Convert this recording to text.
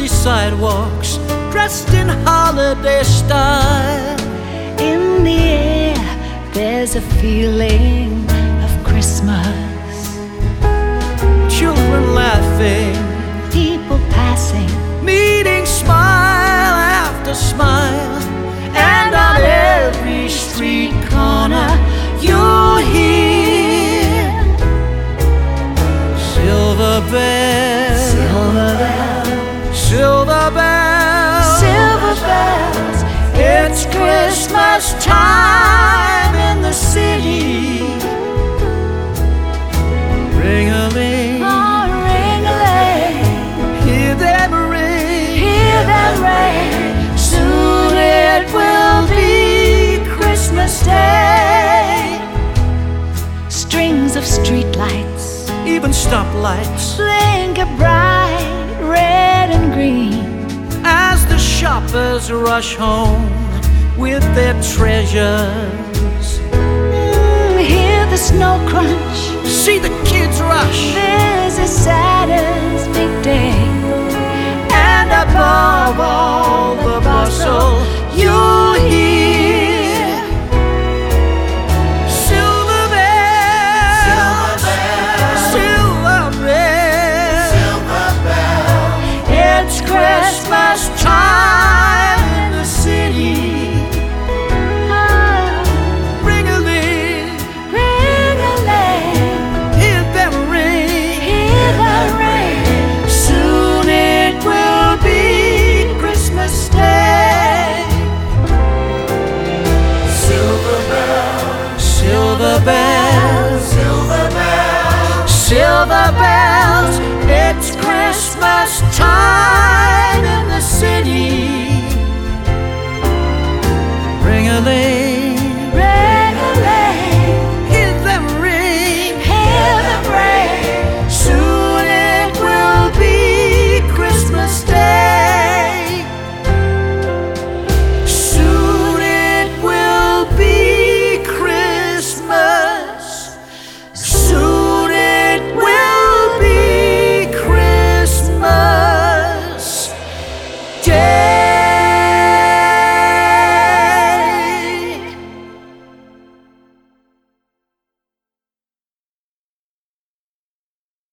busy sidewalks, dressed in holiday style. In the air, there's a feeling of Christmas. Children laughing, Even stoplights blink a bright red and green. as the shoppers rush home with their treasures. Mm, hear the snow crunch. See the kids rush, This is Saturday's big day. and above all the bustle, you'll bells, silver bells, silver bells. It's Christmas time in the city.